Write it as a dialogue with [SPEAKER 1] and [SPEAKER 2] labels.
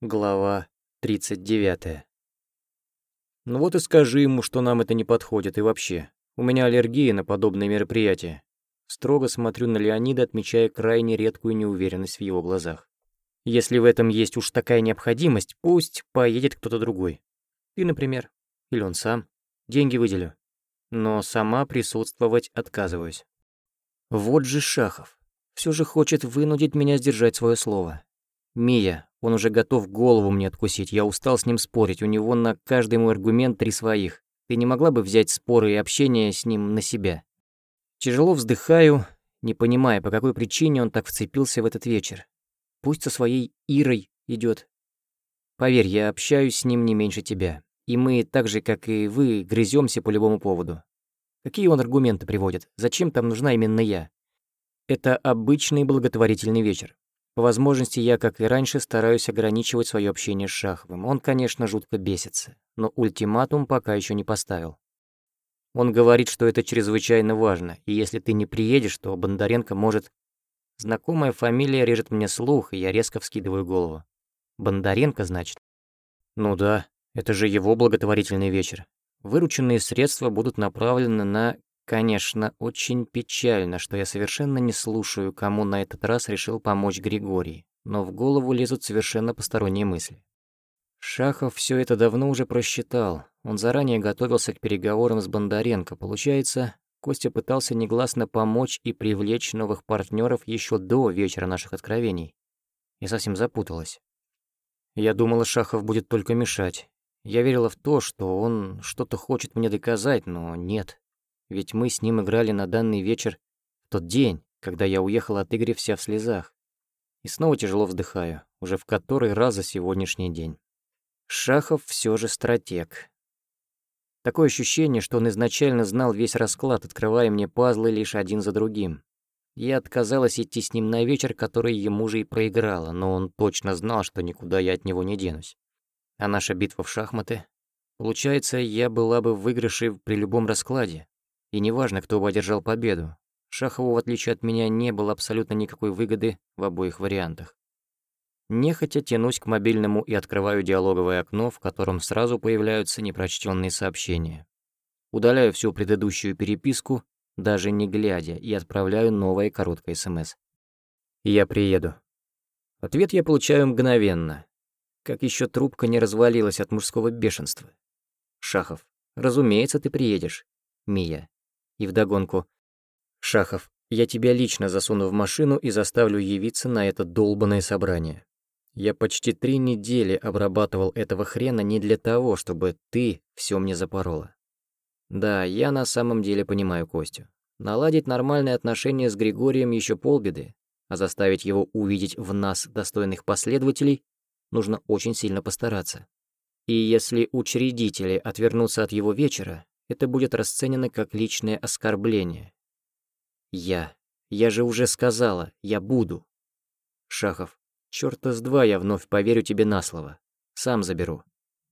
[SPEAKER 1] Глава 39. Ну вот и скажи ему, что нам это не подходит и вообще. У меня аллергия на подобные мероприятия. Строго смотрю на Леонида, отмечая крайне редкую неуверенность в его глазах. Если в этом есть уж такая необходимость, пусть поедет кто-то другой. Ты, например. Или он сам. Деньги выделю. Но сама присутствовать отказываюсь. Вот же Шахов. Все же хочет вынудить меня сдержать свое слово. Мия, он уже готов голову мне откусить, я устал с ним спорить, у него на каждый мой аргумент три своих. Ты не могла бы взять споры и общение с ним на себя? Тяжело вздыхаю, не понимая, по какой причине он так вцепился в этот вечер. Пусть со своей Ирой идет. Поверь, я общаюсь с ним не меньше тебя. И мы, так же, как и вы, грыземся по любому поводу. Какие он аргументы приводит? Зачем там нужна именно я? Это обычный благотворительный вечер. По возможности я, как и раньше, стараюсь ограничивать свое общение с Шаховым. Он, конечно, жутко бесится, но ультиматум пока еще не поставил. Он говорит, что это чрезвычайно важно, и если ты не приедешь, то Бондаренко может... Знакомая фамилия режет мне слух, и я резко вскидываю голову. Бондаренко, значит? Ну да, это же его благотворительный вечер. Вырученные средства будут направлены на Конечно, очень печально, что я совершенно не слушаю, кому на этот раз решил помочь Григорий, но в голову лезут совершенно посторонние мысли. Шахов все это давно уже просчитал. Он заранее готовился к переговорам с Бондаренко. Получается, Костя пытался негласно помочь и привлечь новых партнеров еще до вечера наших откровений. Я совсем запуталась. Я думала, Шахов будет только мешать. Я верила в то, что он что-то хочет мне доказать, но нет. Ведь мы с ним играли на данный вечер тот день, когда я уехала от Игоря вся в слезах. И снова тяжело вздыхаю, уже в который раз за сегодняшний день. Шахов все же стратег. Такое ощущение, что он изначально знал весь расклад, открывая мне пазлы лишь один за другим. Я отказалась идти с ним на вечер, который ему же и проиграла, но он точно знал, что никуда я от него не денусь. А наша битва в шахматы? Получается, я была бы в выигрыше при любом раскладе. И неважно, кто бы одержал победу. Шахову, в отличие от меня, не было абсолютно никакой выгоды в обоих вариантах. Нехотя тянусь к мобильному и открываю диалоговое окно, в котором сразу появляются непрочтенные сообщения. Удаляю всю предыдущую переписку, даже не глядя, и отправляю новое короткое СМС. «Я приеду». Ответ я получаю мгновенно. Как еще трубка не развалилась от мужского бешенства. «Шахов, разумеется, ты приедешь. Мия». И вдогонку. «Шахов, я тебя лично засуну в машину и заставлю явиться на это долбанное собрание. Я почти три недели обрабатывал этого хрена не для того, чтобы ты все мне запорола. Да, я на самом деле понимаю Костю. Наладить нормальные отношения с Григорием еще полбеды, а заставить его увидеть в нас достойных последователей нужно очень сильно постараться. И если учредители отвернутся от его вечера, это будет расценено как личное оскорбление. Я. Я же уже сказала, я буду. Шахов. Чёрта с два я вновь поверю тебе на слово. Сам заберу.